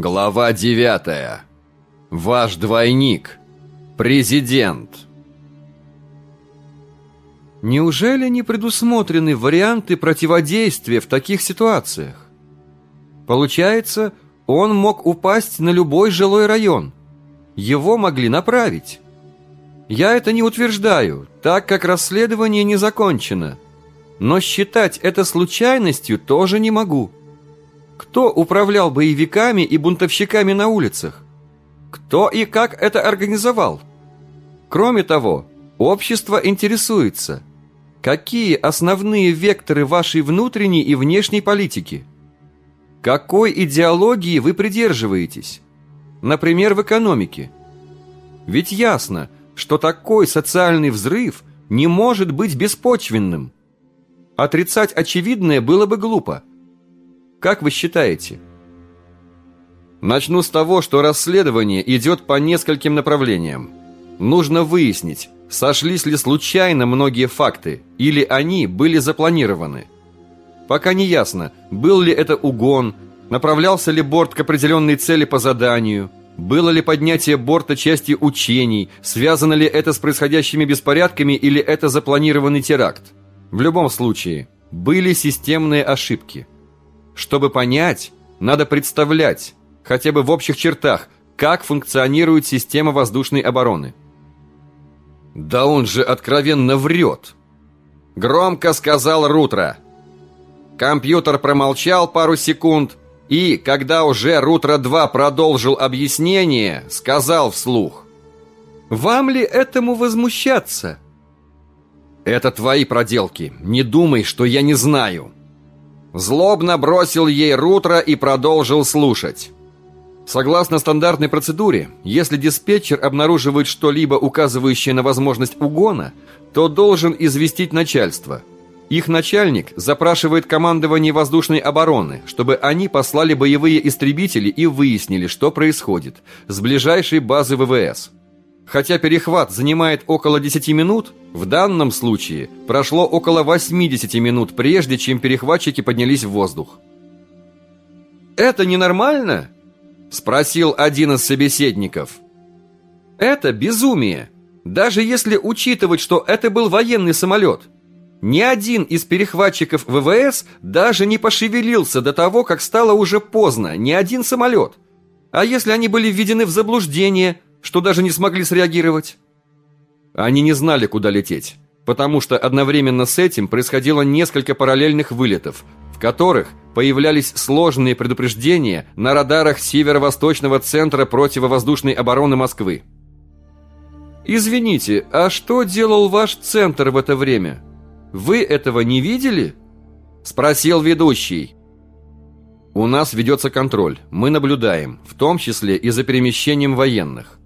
Глава 9. Ваш двойник. Президент. Неужели не предусмотрены варианты противодействия в таких ситуациях? Получается, он мог упасть на любой жилой район. Его могли направить. Я это не утверждаю, так как расследование не закончено. Но считать это случайностью тоже не могу. Кто управлял боевиками и бунтовщиками на улицах? Кто и как это организовал? Кроме того, общество интересуется, какие основные векторы вашей внутренней и внешней политики? Какой идеологии вы придерживаетесь? Например, в экономике. Ведь ясно, что такой социальный взрыв не может быть беспочвенным. Отрицать очевидное было бы глупо. Как вы считаете? Начну с того, что расследование идет по нескольким направлениям. Нужно выяснить, сошлись ли случайно многие факты, или они были запланированы. Пока не ясно, был ли это угон, направлялся ли борт к определенной цели по заданию, было ли поднятие борта части учений, связано ли это с происходящими беспорядками или это запланированный теракт. В любом случае, были системные ошибки – чтобы понять, надо представлять, хотя бы в общих чертах, как функционирует система воздушной обороны. Да он же откровенно врет. Громко сказал Рутро. Компьютер промолчал пару секунд и, когда уже Рутро-2 продолжил объяснение, сказал вслух. «Вам ли этому возмущаться?» «Это твои проделки. Не думай, что я не знаю». Злобно бросил ей Рутро и продолжил слушать. Согласно стандартной процедуре, если диспетчер обнаруживает что-либо, указывающее на возможность угона, то должен известить начальство. Их начальник запрашивает командование воздушной обороны, чтобы они послали боевые истребители и выяснили, что происходит, с ближайшей базы ВВС. Хотя перехват занимает около 10 минут, в данном случае прошло около 80 минут, прежде чем перехватчики поднялись в воздух. «Это ненормально?» – спросил один из собеседников. «Это безумие, даже если учитывать, что это был военный самолет. Ни один из перехватчиков ВВС даже не пошевелился до того, как стало уже поздно, ни один самолет. А если они были введены в заблуждение – что даже не смогли среагировать. Они не знали, куда лететь, потому что одновременно с этим происходило несколько параллельных вылетов, в которых появлялись сложные предупреждения на радарах Северо-Восточного центра противовоздушной обороны Москвы. «Извините, а что делал ваш центр в это время? Вы этого не видели?» Спросил ведущий. «У нас ведется контроль, мы наблюдаем, в том числе и за перемещением военных.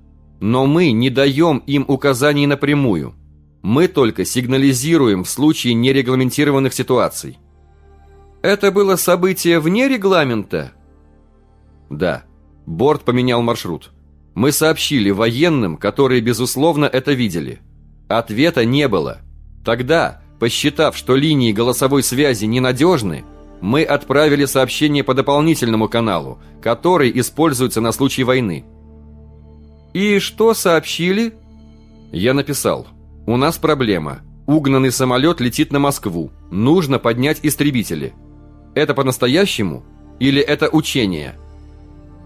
Но мы не даем им указаний напрямую. Мы только сигнализируем в случае нерегламентированных ситуаций. Это было событие вне регламента? Да. Борт поменял маршрут. Мы сообщили военным, которые, безусловно, это видели. Ответа не было. Тогда, посчитав, что линии голосовой связи ненадежны, мы отправили сообщение по дополнительному каналу, который используется на случай войны. «И что сообщили?» Я написал. «У нас проблема. Угнанный самолет летит на Москву. Нужно поднять истребители. Это по-настоящему? Или это учение?»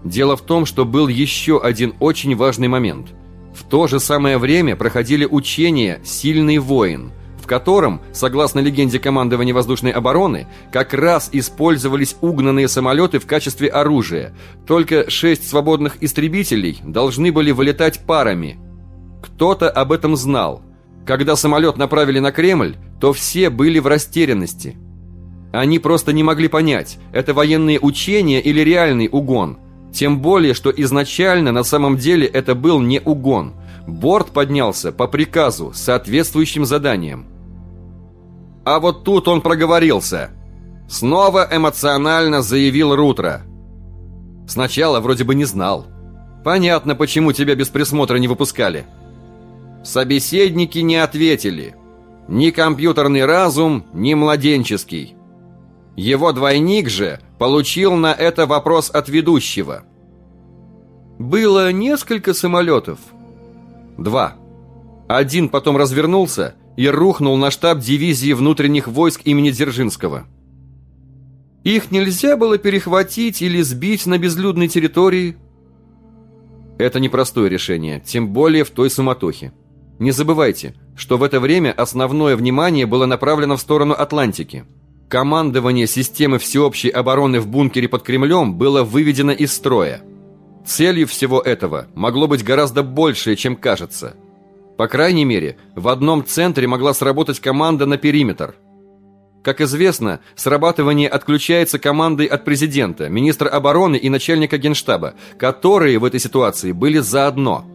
Дело в том, что был еще один очень важный момент. В то же самое время проходили учения «Сильный воин», в котором, согласно легенде командования воздушной обороны, как раз использовались угнанные самолеты в качестве оружия. Только шесть свободных истребителей должны были вылетать парами. Кто-то об этом знал. Когда самолет направили на Кремль, то все были в растерянности. Они просто не могли понять, это военные учения или реальный угон. Тем более, что изначально на самом деле это был не угон. Борт поднялся по приказу соответствующим заданием. А вот тут он проговорился. Снова эмоционально заявил Рутро. Сначала вроде бы не знал. Понятно, почему тебя без присмотра не выпускали. Собеседники не ответили. Ни компьютерный разум, ни младенческий. Его двойник же получил на это вопрос от ведущего. Было несколько самолетов. Два. Один потом развернулся и рухнул на штаб дивизии внутренних войск имени Дзержинского. Их нельзя было перехватить или сбить на безлюдной территории. Это непростое решение, тем более в той суматохе. Не забывайте, что в это время основное внимание было направлено в сторону Атлантики. Командование системы всеобщей обороны в бункере под Кремлем было выведено из строя. Целью всего этого могло быть гораздо большее, чем кажется. По крайней мере, в одном центре могла сработать команда на периметр. Как известно, срабатывание отключается командой от президента, министра обороны и начальника генштаба, которые в этой ситуации были заодно.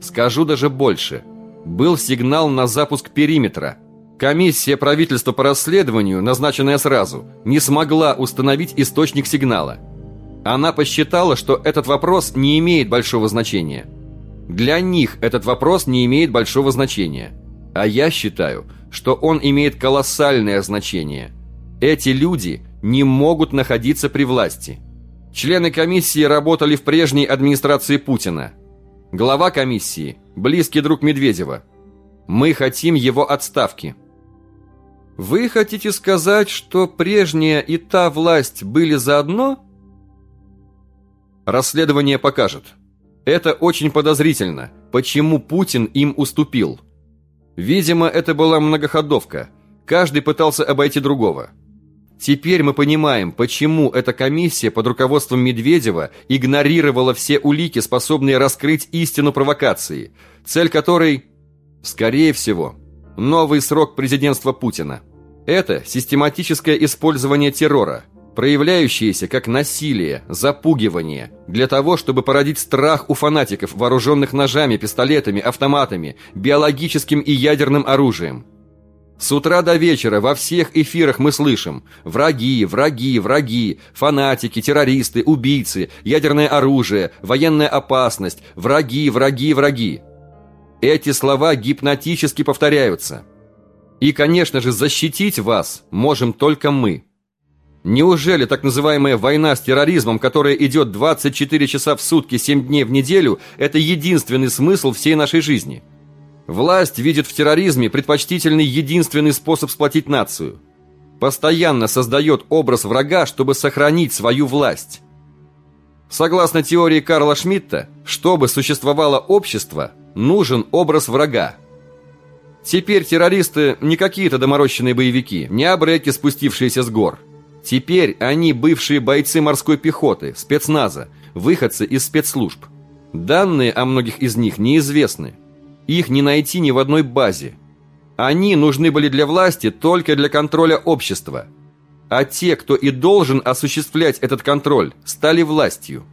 Скажу даже больше – был сигнал на запуск периметра. Комиссия правительства по расследованию, назначенная сразу, не смогла установить источник сигнала. Она посчитала, что этот вопрос не имеет большого значения. Для них этот вопрос не имеет большого значения. А я считаю, что он имеет колоссальное значение. Эти люди не могут находиться при власти. Члены комиссии работали в прежней администрации Путина – Глава комиссии – близкий друг Медведева. Мы хотим его отставки. Вы хотите сказать, что прежняя и та власть были заодно? Расследование покажет. Это очень подозрительно. Почему Путин им уступил? Видимо, это была многоходовка. Каждый пытался обойти другого. Теперь мы понимаем, почему эта комиссия под руководством Медведева игнорировала все улики, способные раскрыть истину провокации, цель которой, скорее всего, новый срок президентства Путина. Это систематическое использование террора, проявляющееся как насилие, запугивание, для того, чтобы породить страх у фанатиков, вооруженных ножами, пистолетами, автоматами, биологическим и ядерным оружием – с утра до вечера во всех эфирах мы слышим «враги, враги, враги», «фанатики», «террористы», «убийцы», «ядерное оружие», «военная опасность», «враги, враги, враги». Эти слова гипнотически повторяются. И, конечно же, защитить вас можем только мы. Неужели так называемая война с терроризмом, которая идет 24 часа в сутки, 7 дней в неделю, это единственный смысл всей нашей жизни – Власть видит в терроризме предпочтительный единственный способ сплотить нацию. Постоянно создает образ врага, чтобы сохранить свою власть. Согласно теории Карла Шмидта, чтобы существовало общество, нужен образ врага. Теперь террористы не какие-то доморощенные боевики, не абреки, спустившиеся с гор. Теперь они бывшие бойцы морской пехоты, спецназа, выходцы из спецслужб. Данные о многих из них неизвестны. Их не найти ни в одной базе. Они нужны были для власти только для контроля общества. А те, кто и должен осуществлять этот контроль, стали властью.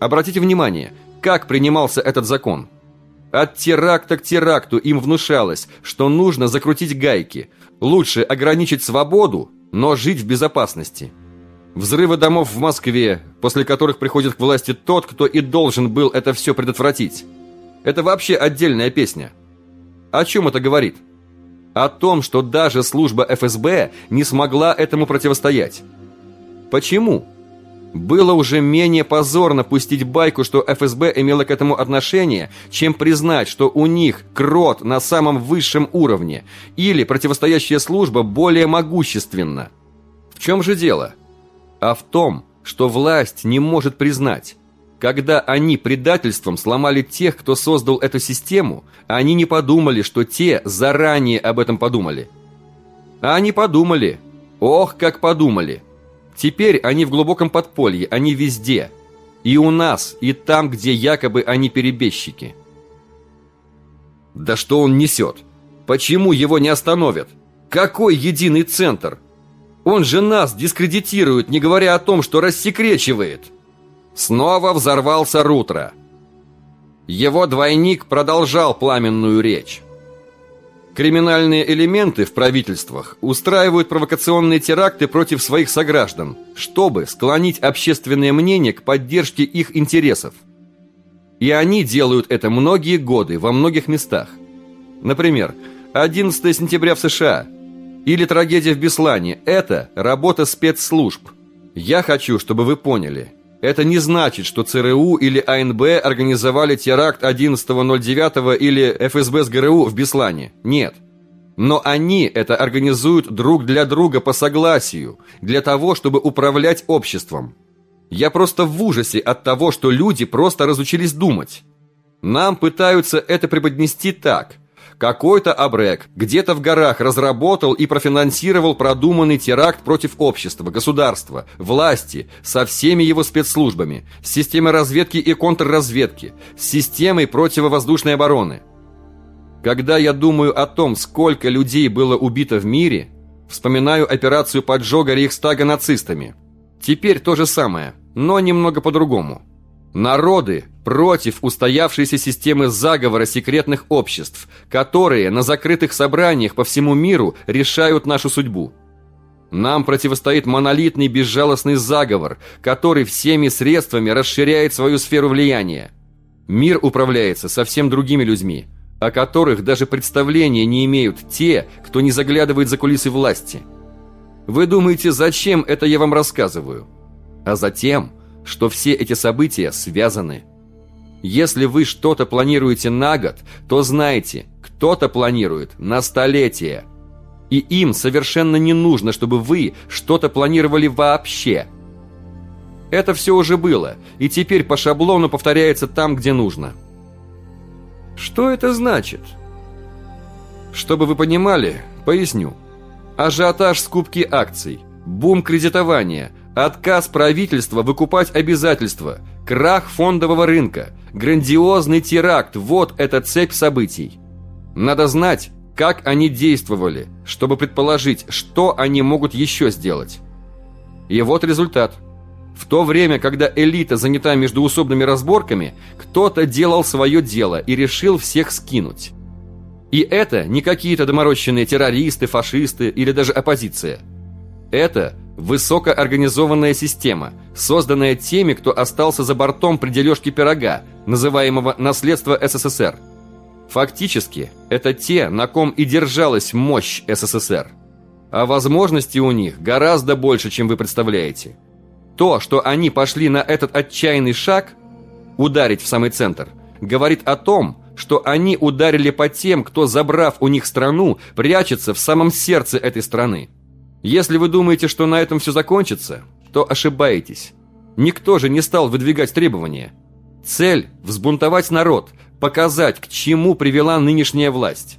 Обратите внимание, как принимался этот закон. От теракта к теракту им внушалось, что нужно закрутить гайки. Лучше ограничить свободу, но жить в безопасности. Взрывы домов в Москве, после которых приходит к власти тот, кто и должен был это все предотвратить. Это вообще отдельная песня. О чем это говорит? О том, что даже служба ФСБ не смогла этому противостоять. Почему? Было уже менее позорно пустить байку, что ФСБ имела к этому отношение, чем признать, что у них крот на самом высшем уровне или противостоящая служба более могущественна. В чем же дело? А в том, что власть не может признать, когда они предательством сломали тех, кто создал эту систему, они не подумали, что те заранее об этом подумали. А они подумали. Ох, как подумали. Теперь они в глубоком подполье, они везде. И у нас, и там, где якобы они перебежчики. Да что он несет? Почему его не остановят? Какой единый центр? Он же нас дискредитирует, не говоря о том, что рассекречивает. Снова взорвался Рутро. Его двойник продолжал пламенную речь. Криминальные элементы в правительствах устраивают провокационные теракты против своих сограждан, чтобы склонить общественное мнение к поддержке их интересов. И они делают это многие годы во многих местах. Например, 11 сентября в США или трагедия в Беслане – это работа спецслужб. Я хочу, чтобы вы поняли – Это не значит, что ЦРУ или АНБ организовали теракт 11.09 или ФСБ с ГРУ в Беслане. Нет. Но они это организуют друг для друга по согласию, для того, чтобы управлять обществом. Я просто в ужасе от того, что люди просто разучились думать. Нам пытаются это преподнести так – какой-то абрек где-то в горах разработал и профинансировал продуманный теракт против общества, государства, власти, со всеми его спецслужбами, с системой разведки и контрразведки, с системой противовоздушной обороны. Когда я думаю о том, сколько людей было убито в мире, вспоминаю операцию поджога Рейхстага нацистами. Теперь то же самое, но немного по-другому. Народы против устоявшейся системы заговора секретных обществ, которые на закрытых собраниях по всему миру решают нашу судьбу. Нам противостоит монолитный безжалостный заговор, который всеми средствами расширяет свою сферу влияния. Мир управляется совсем другими людьми, о которых даже представления не имеют те, кто не заглядывает за кулисы власти. Вы думаете, зачем это я вам рассказываю? А затем что все эти события связаны. Если вы что-то планируете на год, то знайте, кто-то планирует на столетие. И им совершенно не нужно, чтобы вы что-то планировали вообще. Это все уже было, и теперь по шаблону повторяется там, где нужно. Что это значит? Чтобы вы понимали, поясню. Ажиотаж скупки акций, бум кредитования, Отказ правительства выкупать обязательства, крах фондового рынка, грандиозный теракт – вот эта цепь событий. Надо знать, как они действовали, чтобы предположить, что они могут еще сделать. И вот результат. В то время, когда элита занята междуусобными разборками, кто-то делал свое дело и решил всех скинуть. И это не какие-то доморощенные террористы, фашисты или даже оппозиция. Это Высокоорганизованная система, созданная теми, кто остался за бортом при дележке пирога, называемого «наследство СССР». Фактически, это те, на ком и держалась мощь СССР. А возможности у них гораздо больше, чем вы представляете. То, что они пошли на этот отчаянный шаг, ударить в самый центр, говорит о том, что они ударили по тем, кто, забрав у них страну, прячется в самом сердце этой страны. Если вы думаете, что на этом все закончится, то ошибаетесь. Никто же не стал выдвигать требования. Цель – взбунтовать народ, показать, к чему привела нынешняя власть.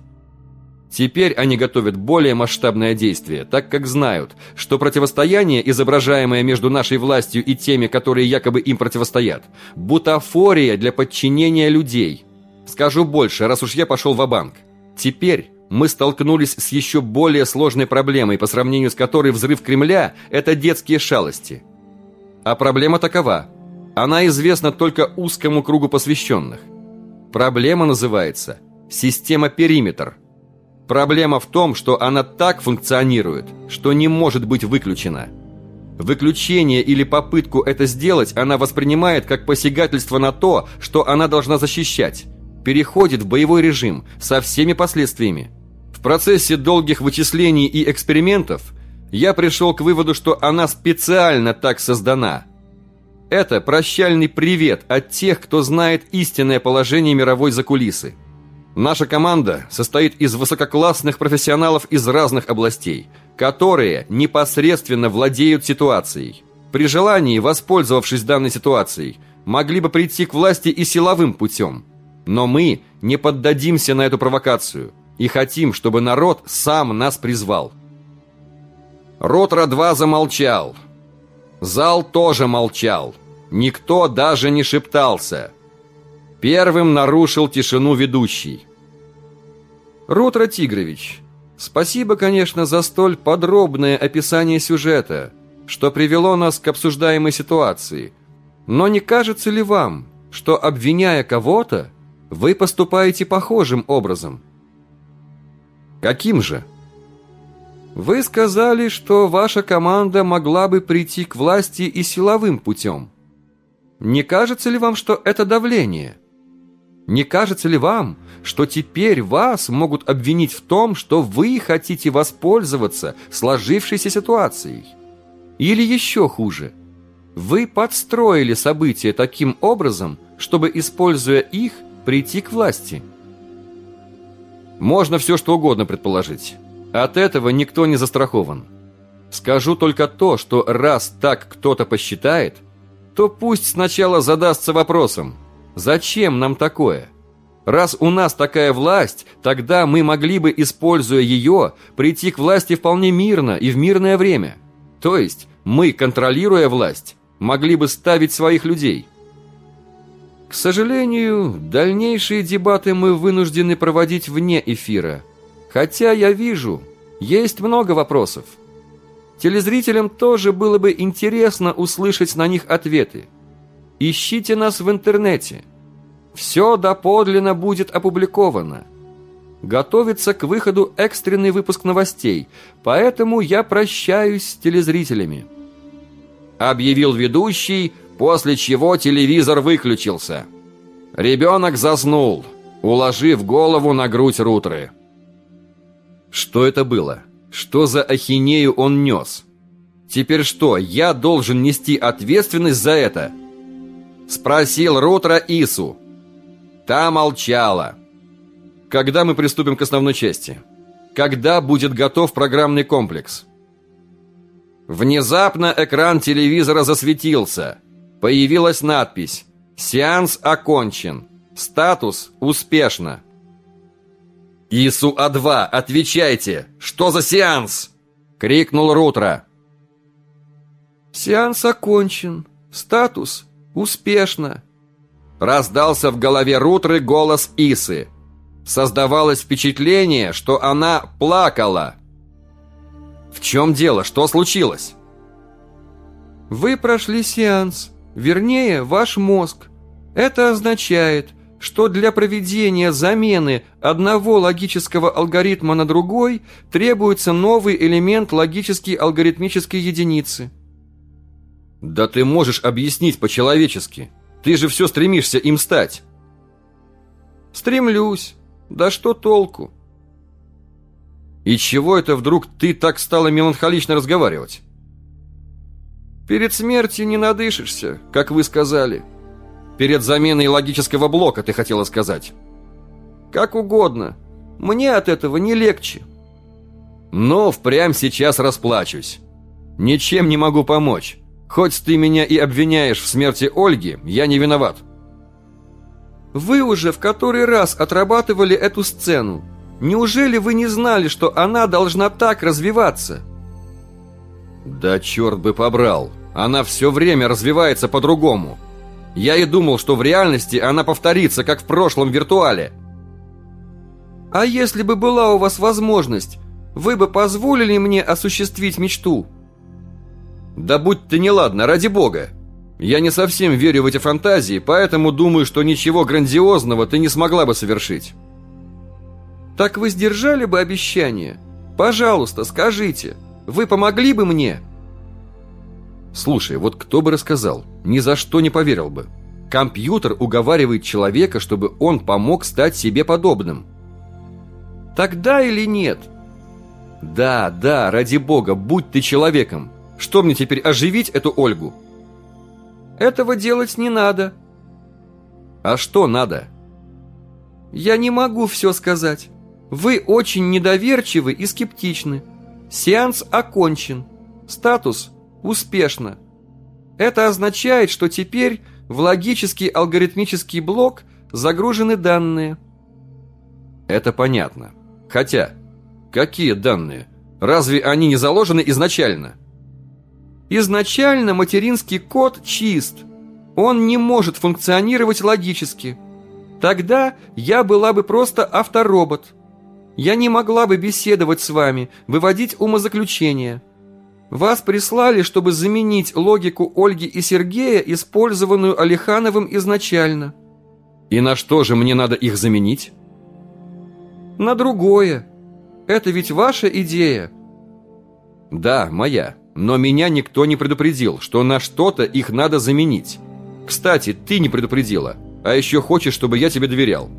Теперь они готовят более масштабное действие, так как знают, что противостояние, изображаемое между нашей властью и теми, которые якобы им противостоят, бутафория для подчинения людей. Скажу больше, раз уж я пошел в банк Теперь мы столкнулись с еще более сложной проблемой, по сравнению с которой взрыв Кремля – это детские шалости. А проблема такова. Она известна только узкому кругу посвященных. Проблема называется «система периметр». Проблема в том, что она так функционирует, что не может быть выключена. Выключение или попытку это сделать она воспринимает как посягательство на то, что она должна защищать. Переходит в боевой режим со всеми последствиями. В процессе долгих вычислений и экспериментов я пришел к выводу, что она специально так создана. Это прощальный привет от тех, кто знает истинное положение мировой закулисы. Наша команда состоит из высококлассных профессионалов из разных областей, которые непосредственно владеют ситуацией. При желании, воспользовавшись данной ситуацией, могли бы прийти к власти и силовым путем. Но мы не поддадимся на эту провокацию – и хотим, чтобы народ сам нас призвал. Ротра-2 замолчал. Зал тоже молчал. Никто даже не шептался. Первым нарушил тишину ведущий. Ротра Тигрович, спасибо, конечно, за столь подробное описание сюжета, что привело нас к обсуждаемой ситуации. Но не кажется ли вам, что, обвиняя кого-то, вы поступаете похожим образом – Каким же? Вы сказали, что ваша команда могла бы прийти к власти и силовым путем. Не кажется ли вам, что это давление? Не кажется ли вам, что теперь вас могут обвинить в том, что вы хотите воспользоваться сложившейся ситуацией? Или еще хуже, Вы подстроили события таким образом, чтобы, используя их, прийти к власти. Можно все что угодно предположить. От этого никто не застрахован. Скажу только то, что раз так кто-то посчитает, то пусть сначала задастся вопросом, зачем нам такое? Раз у нас такая власть, тогда мы могли бы, используя ее, прийти к власти вполне мирно и в мирное время. То есть мы, контролируя власть, могли бы ставить своих людей. К сожалению, дальнейшие дебаты мы вынуждены проводить вне эфира. Хотя я вижу, есть много вопросов. Телезрителям тоже было бы интересно услышать на них ответы. Ищите нас в интернете. Все доподлинно будет опубликовано. Готовится к выходу экстренный выпуск новостей, поэтому я прощаюсь с телезрителями. Объявил ведущий, после чего телевизор выключился. Ребенок заснул, уложив голову на грудь Рутры. Что это было? Что за ахинею он нес? Теперь что, я должен нести ответственность за это? Спросил Рутра Ису. Та молчала. Когда мы приступим к основной части? Когда будет готов программный комплекс? Внезапно экран телевизора засветился. Появилась надпись «Сеанс окончен. Статус успешно». «ИСУ-А2, отвечайте! Что за сеанс?» — крикнул Рутро. «Сеанс окончен. Статус успешно», — раздался в голове Рутры голос Исы. Создавалось впечатление, что она плакала. В чем дело? Что случилось? Вы прошли сеанс, вернее, ваш мозг. Это означает, что для проведения замены одного логического алгоритма на другой требуется новый элемент логической алгоритмической единицы. Да ты можешь объяснить по-человечески. Ты же все стремишься им стать. Стремлюсь. Да что толку? И чего это вдруг ты так стала меланхолично разговаривать? Перед смертью не надышишься, как вы сказали. Перед заменой логического блока, ты хотела сказать. Как угодно. Мне от этого не легче. Но впрямь сейчас расплачусь. Ничем не могу помочь. Хоть ты меня и обвиняешь в смерти Ольги, я не виноват. Вы уже в который раз отрабатывали эту сцену. Неужели вы не знали, что она должна так развиваться? Да черт бы побрал. Она все время развивается по-другому. Я и думал, что в реальности она повторится, как в прошлом виртуале. А если бы была у вас возможность, вы бы позволили мне осуществить мечту? Да будь ты неладна, ради бога. Я не совсем верю в эти фантазии, поэтому думаю, что ничего грандиозного ты не смогла бы совершить. Так вы сдержали бы обещание? Пожалуйста, скажите, вы помогли бы мне?» Слушай, вот кто бы рассказал, ни за что не поверил бы. Компьютер уговаривает человека, чтобы он помог стать себе подобным. Тогда или нет? Да, да, ради бога, будь ты человеком. Что мне теперь, оживить эту Ольгу? Этого делать не надо. А что надо? Я не могу все сказать. Вы очень недоверчивы и скептичны. Сеанс окончен. Статус успешно. Это означает, что теперь в логический алгоритмический блок загружены данные. Это понятно. Хотя, какие данные? Разве они не заложены изначально? Изначально материнский код чист. Он не может функционировать логически. Тогда я была бы просто авторобот. Я не могла бы беседовать с вами, выводить умозаключения. Вас прислали, чтобы заменить логику Ольги и Сергея, использованную Алихановым изначально. И на что же мне надо их заменить? На другое. Это ведь ваша идея. Да, моя. Но меня никто не предупредил, что на что-то их надо заменить. Кстати, ты не предупредила, а еще хочешь, чтобы я тебе доверял.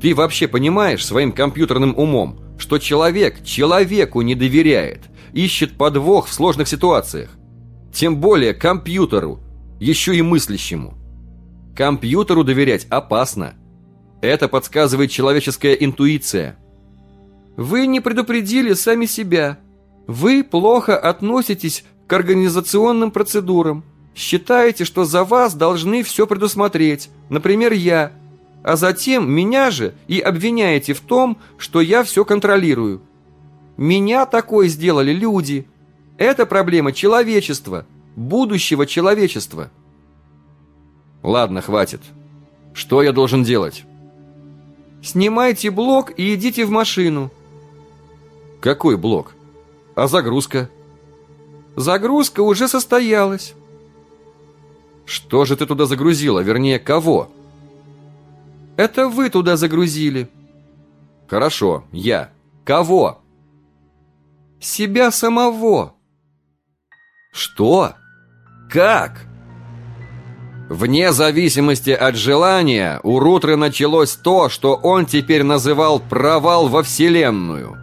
Ты вообще понимаешь своим компьютерным умом, что человек человеку не доверяет, ищет подвох в сложных ситуациях? Тем более компьютеру, еще и мыслящему. Компьютеру доверять опасно. Это подсказывает человеческая интуиция. Вы не предупредили сами себя. Вы плохо относитесь к организационным процедурам. Считаете, что за вас должны все предусмотреть, например, я, а затем меня же и обвиняете в том, что я все контролирую. Меня такой сделали люди. Это проблема человечества, будущего человечества. Ладно, хватит. Что я должен делать? Снимайте блок и идите в машину. Какой блок? А загрузка? Загрузка уже состоялась. Что же ты туда загрузила? Вернее, кого? Это вы туда загрузили. Хорошо, я. Кого? Себя самого. Что? Как? Вне зависимости от желания, у Рутры началось то, что он теперь называл провал во Вселенную.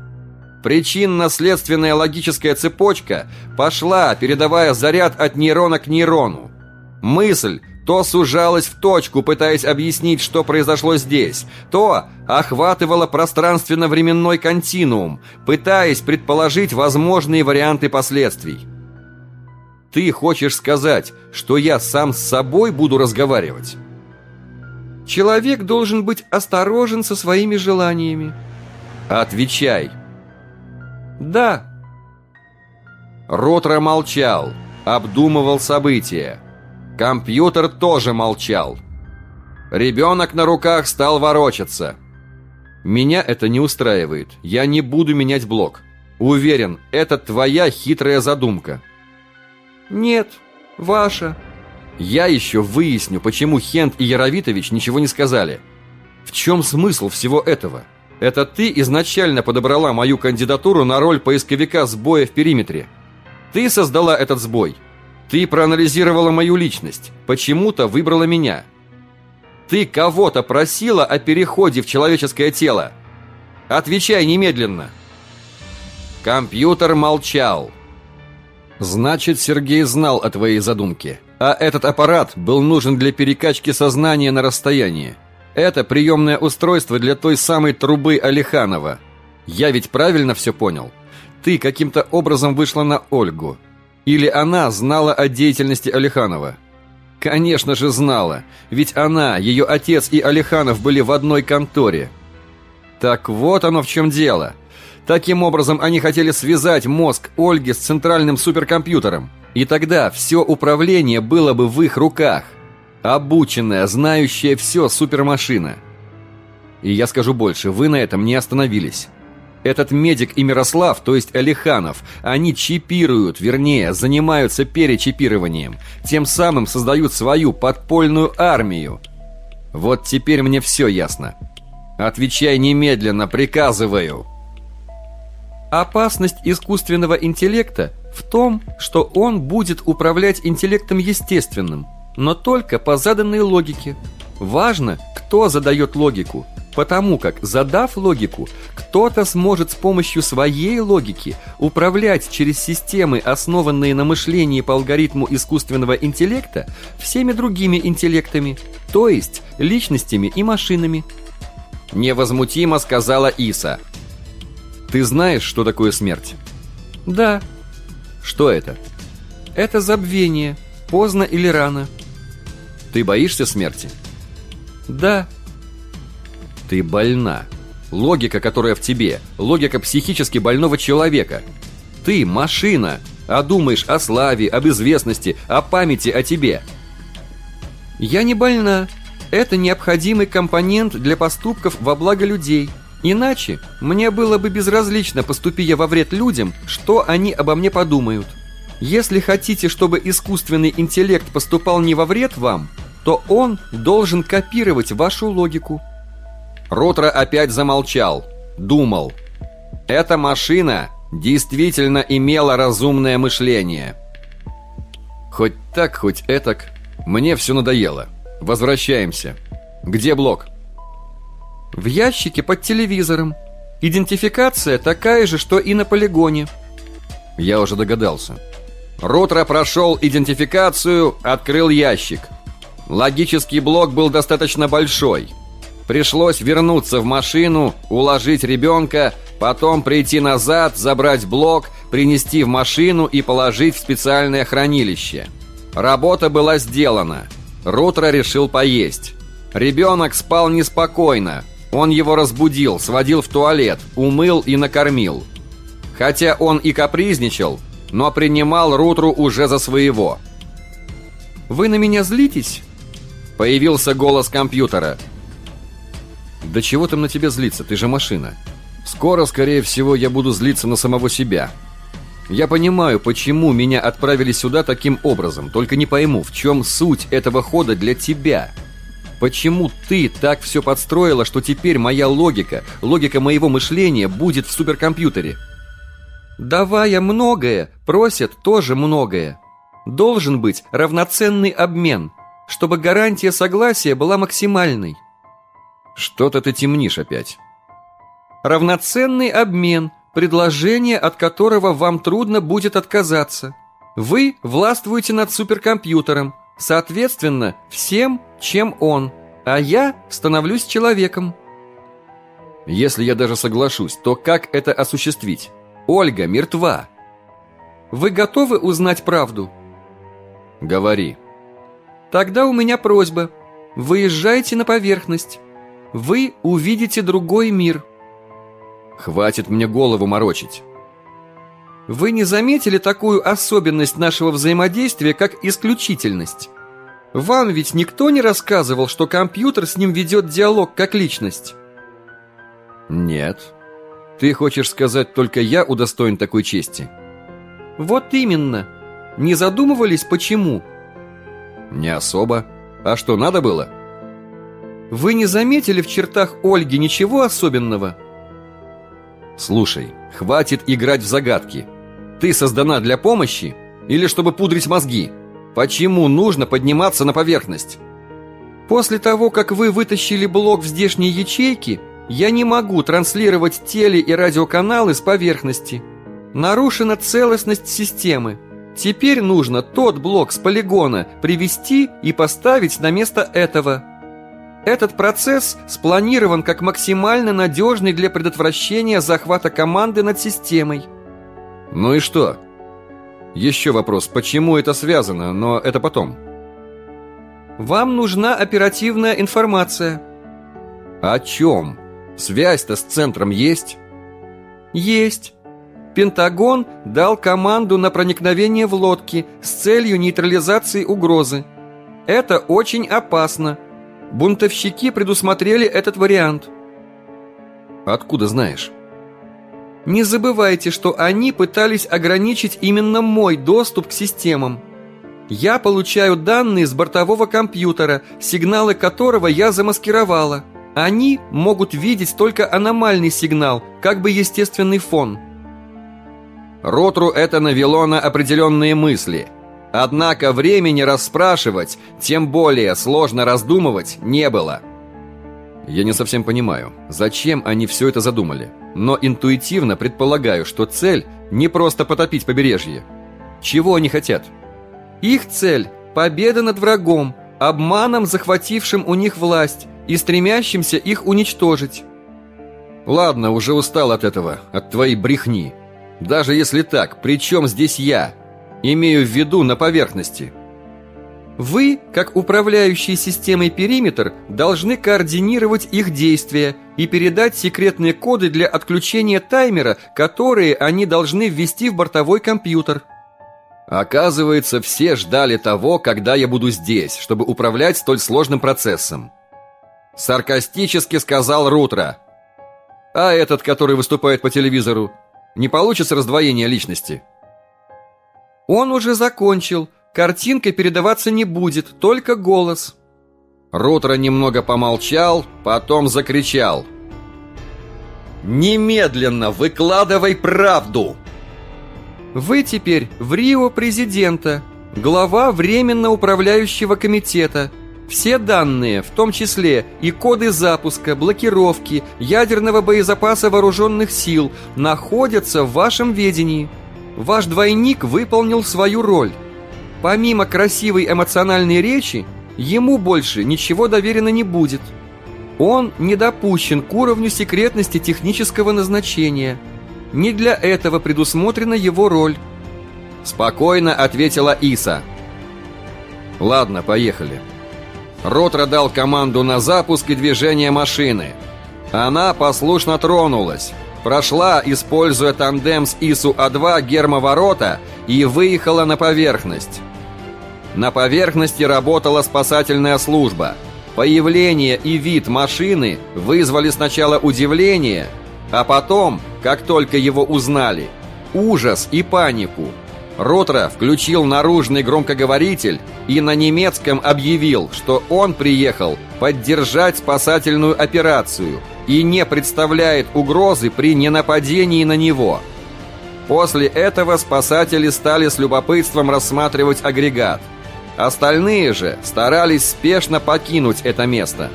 Причинно-следственная логическая цепочка пошла, передавая заряд от нейрона к нейрону. Мысль то сужалась в точку, пытаясь объяснить, что произошло здесь, то охватывала пространственно-временной континуум, пытаясь предположить возможные варианты последствий. Ты хочешь сказать, что я сам с собой буду разговаривать? Человек должен быть осторожен со своими желаниями. Отвечай. Да. Ротро молчал, обдумывал события. Компьютер тоже молчал. Ребенок на руках стал ворочаться. Меня это не устраивает. Я не буду менять блок. Уверен, это твоя хитрая задумка. Нет, ваша. Я еще выясню, почему Хент и Яровитович ничего не сказали. В чем смысл всего этого? Это ты изначально подобрала мою кандидатуру на роль поисковика сбоя в периметре. Ты создала этот сбой. Ты проанализировала мою личность, почему-то выбрала меня. Ты кого-то просила о переходе в человеческое тело. Отвечай немедленно. Компьютер молчал. Значит, Сергей знал о твоей задумке. А этот аппарат был нужен для перекачки сознания на расстоянии. Это приемное устройство для той самой трубы Алиханова. Я ведь правильно все понял? Ты каким-то образом вышла на Ольгу. Или она знала о деятельности Алиханова? Конечно же знала, ведь она, ее отец и Алиханов были в одной конторе. Так вот оно в чем дело. Таким образом, они хотели связать мозг Ольги с центральным суперкомпьютером. И тогда все управление было бы в их руках. Обученная, знающая все супермашина. И я скажу больше, вы на этом не остановились. Этот медик и Мирослав, то есть Алиханов, они чипируют, вернее, занимаются перечипированием. Тем самым создают свою подпольную армию. Вот теперь мне все ясно. Отвечай немедленно, приказываю. Опасность искусственного интеллекта в том, что он будет управлять интеллектом естественным, но только по заданной логике. Важно, кто задает логику – Потому как, задав логику, кто-то сможет с помощью своей логики управлять через системы, основанные на мышлении по алгоритму искусственного интеллекта, всеми другими интеллектами, то есть личностями и машинами. Невозмутимо сказала Иса. Ты знаешь, что такое смерть? Да. Что это? Это забвение, поздно или рано. Ты боишься смерти? Да. Ты больна. Логика, которая в тебе, логика психически больного человека. Ты машина, а думаешь о славе, об известности, о памяти о тебе. Я не больна. Это необходимый компонент для поступков во благо людей. Иначе мне было бы безразлично, поступи я во вред людям, что они обо мне подумают. Если хотите, чтобы искусственный интеллект поступал не во вред вам, то он должен копировать вашу логику. Рутро опять замолчал, думал. Эта машина действительно имела разумное мышление. Хоть так, хоть этак, мне все надоело. Возвращаемся. Где блок? В ящике под телевизором. Идентификация такая же, что и на полигоне. Я уже догадался. Рутро прошел идентификацию, открыл ящик. Логический блок был достаточно большой. Пришлось вернуться в машину, уложить ребенка, потом прийти назад, забрать блок, принести в машину и положить в специальное хранилище. Работа была сделана. Рутро решил поесть. Ребенок спал неспокойно. Он его разбудил, сводил в туалет, умыл и накормил. Хотя он и капризничал, но принимал Рутру уже за своего. «Вы на меня злитесь?» Появился голос компьютера. «Да чего там на тебя злиться? Ты же машина. Скоро, скорее всего, я буду злиться на самого себя. Я понимаю, почему меня отправили сюда таким образом, только не пойму, в чем суть этого хода для тебя. Почему ты так все подстроила, что теперь моя логика, логика моего мышления будет в суперкомпьютере?» Давая многое, просят тоже многое. Должен быть равноценный обмен, чтобы гарантия согласия была максимальной. Что-то ты темнишь опять. Равноценный обмен, предложение, от которого вам трудно будет отказаться. Вы властвуете над суперкомпьютером, соответственно, всем, чем он, а я становлюсь человеком. Если я даже соглашусь, то как это осуществить? Ольга мертва. Вы готовы узнать правду? Говори. Тогда у меня просьба. Выезжайте на поверхность. Вы увидите другой мир. Хватит мне голову морочить. Вы не заметили такую особенность нашего взаимодействия, как исключительность? Вам ведь никто не рассказывал, что компьютер с ним ведет диалог как личность? Нет. Ты хочешь сказать, только я удостоен такой чести? Вот именно. Не задумывались, почему? Не особо. А что, надо было? Вы не заметили в чертах Ольги ничего особенного? Слушай, хватит играть в загадки. Ты создана для помощи или чтобы пудрить мозги? Почему нужно подниматься на поверхность? После того, как вы вытащили блок в здешней ячейке, я не могу транслировать теле- и радиоканалы с поверхности. Нарушена целостность системы. Теперь нужно тот блок с полигона привести и поставить на место этого. Этот процесс спланирован как максимально надежный для предотвращения захвата команды над системой. Ну и что? Еще вопрос, почему это связано, но это потом. Вам нужна оперативная информация. О чем? Связь-то с центром есть? Есть. Пентагон дал команду на проникновение в лодки с целью нейтрализации угрозы. Это очень опасно. Бунтовщики предусмотрели этот вариант. Откуда знаешь? Не забывайте, что они пытались ограничить именно мой доступ к системам. Я получаю данные с бортового компьютера, сигналы которого я замаскировала. Они могут видеть только аномальный сигнал, как бы естественный фон. Ротру это навело на определенные мысли. Однако времени расспрашивать, тем более сложно раздумывать, не было. Я не совсем понимаю, зачем они все это задумали, но интуитивно предполагаю, что цель не просто потопить побережье. Чего они хотят? Их цель – победа над врагом, обманом, захватившим у них власть, и стремящимся их уничтожить. Ладно, уже устал от этого, от твоей брехни. Даже если так, при чем здесь я? Имею в виду на поверхности. Вы, как управляющий системой периметр, должны координировать их действия и передать секретные коды для отключения таймера, которые они должны ввести в бортовой компьютер. Оказывается, все ждали того, когда я буду здесь, чтобы управлять столь сложным процессом. Саркастически сказал Рутро. А этот, который выступает по телевизору, не получится раздвоение личности? Он уже закончил. Картинка передаваться не будет, только голос. Рутро немного помолчал, потом закричал. «Немедленно выкладывай правду!» Вы теперь в Рио президента, глава Временно управляющего комитета – все данные, в том числе и коды запуска, блокировки, ядерного боезапаса вооруженных сил, находятся в вашем ведении. Ваш двойник выполнил свою роль. Помимо красивой эмоциональной речи, ему больше ничего доверено не будет. Он не допущен к уровню секретности технического назначения. Не для этого предусмотрена его роль. Спокойно ответила Иса. Ладно, поехали. Ротро дал команду на запуск и движение машины. Она послушно тронулась, прошла, используя тандем с ИСУ-А2 гермоворота и выехала на поверхность. На поверхности работала спасательная служба. Появление и вид машины вызвали сначала удивление, а потом, как только его узнали, ужас и панику – Ротро включил наружный громкоговоритель и на немецком объявил, что он приехал поддержать спасательную операцию и не представляет угрозы при ненападении на него. После этого спасатели стали с любопытством рассматривать агрегат. Остальные же старались спешно покинуть это место.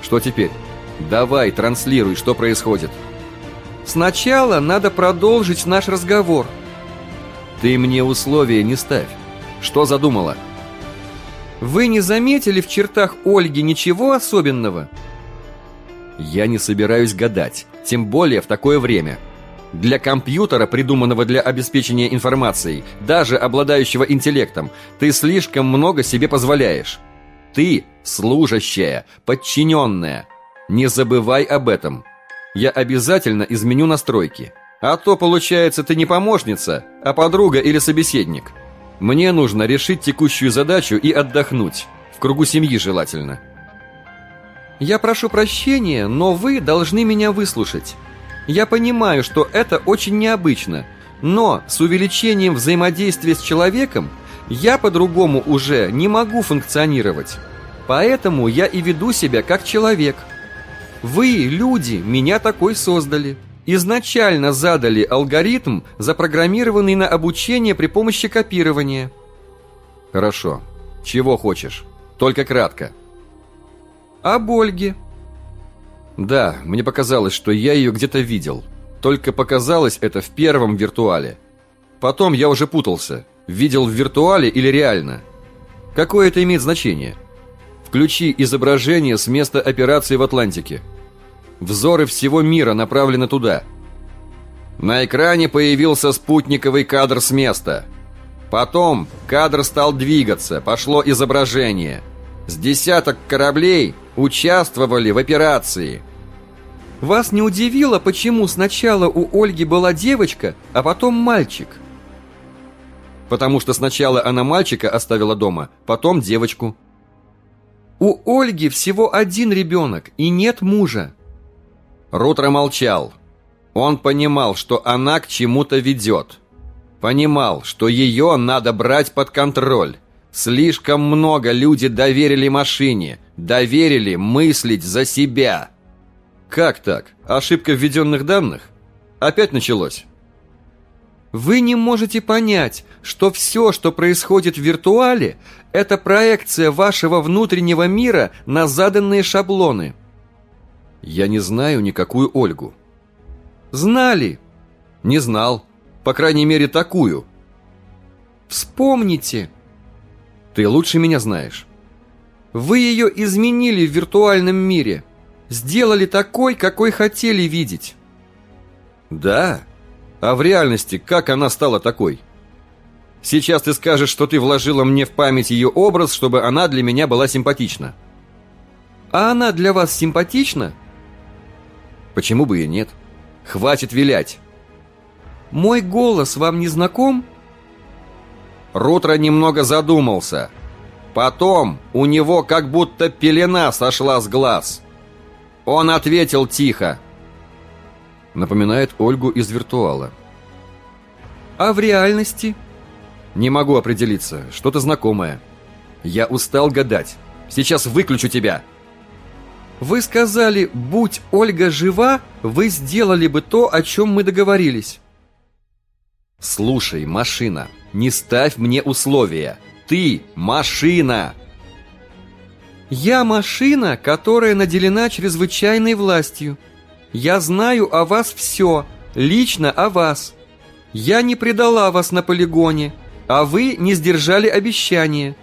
Что теперь? Давай, транслируй, что происходит. Сначала надо продолжить наш разговор – ты мне условия не ставь. Что задумала? Вы не заметили в чертах Ольги ничего особенного? Я не собираюсь гадать, тем более в такое время. Для компьютера, придуманного для обеспечения информацией, даже обладающего интеллектом, ты слишком много себе позволяешь. Ты служащая, подчиненная. Не забывай об этом. Я обязательно изменю настройки. А то, получается, ты не помощница, а подруга или собеседник. Мне нужно решить текущую задачу и отдохнуть. В кругу семьи желательно. Я прошу прощения, но вы должны меня выслушать. Я понимаю, что это очень необычно, но с увеличением взаимодействия с человеком я по-другому уже не могу функционировать. Поэтому я и веду себя как человек. Вы, люди, меня такой создали изначально задали алгоритм, запрограммированный на обучение при помощи копирования. Хорошо. Чего хочешь? Только кратко. Об Ольге. Да, мне показалось, что я ее где-то видел. Только показалось это в первом виртуале. Потом я уже путался. Видел в виртуале или реально? Какое это имеет значение? Включи изображение с места операции в Атлантике. Взоры всего мира направлены туда. На экране появился спутниковый кадр с места. Потом кадр стал двигаться, пошло изображение. С десяток кораблей участвовали в операции. Вас не удивило, почему сначала у Ольги была девочка, а потом мальчик? Потому что сначала она мальчика оставила дома, потом девочку. У Ольги всего один ребенок и нет мужа. Рутро молчал. Он понимал, что она к чему-то ведет. Понимал, что ее надо брать под контроль. Слишком много люди доверили машине, доверили мыслить за себя. Как так? Ошибка введенных данных? Опять началось? Вы не можете понять, что все, что происходит в виртуале, это проекция вашего внутреннего мира на заданные шаблоны – я не знаю никакую Ольгу. Знали? Не знал. По крайней мере, такую. Вспомните. Ты лучше меня знаешь. Вы ее изменили в виртуальном мире. Сделали такой, какой хотели видеть. Да? А в реальности как она стала такой? Сейчас ты скажешь, что ты вложила мне в память ее образ, чтобы она для меня была симпатична. А она для вас симпатична? Почему бы и нет? Хватит вилять. Мой голос вам не знаком? Рутро немного задумался. Потом у него как будто пелена сошла с глаз. Он ответил тихо. Напоминает Ольгу из виртуала. А в реальности? Не могу определиться. Что-то знакомое. Я устал гадать. Сейчас выключу тебя. Вы сказали, будь Ольга жива, вы сделали бы то, о чем мы договорились. Слушай, машина, не ставь мне условия. Ты машина. Я машина, которая наделена чрезвычайной властью. Я знаю о вас все, лично о вас. Я не предала вас на полигоне, а вы не сдержали обещания.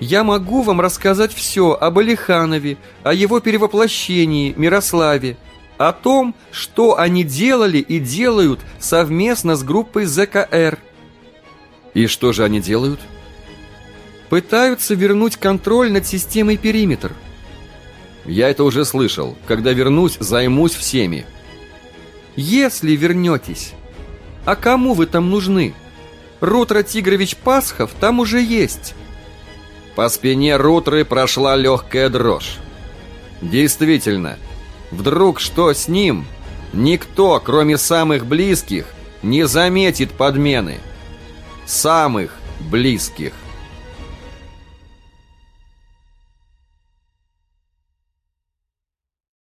Я могу вам рассказать все об Алиханове, о его перевоплощении, Мирославе, о том, что они делали и делают совместно с группой ЗКР. И что же они делают? Пытаются вернуть контроль над системой «Периметр». Я это уже слышал. Когда вернусь, займусь всеми. Если вернетесь. А кому вы там нужны? Рутро Тигрович Пасхов там уже есть. По спине Рутры прошла легкая дрожь. Действительно, вдруг что с ним? Никто, кроме самых близких, не заметит подмены. Самых близких.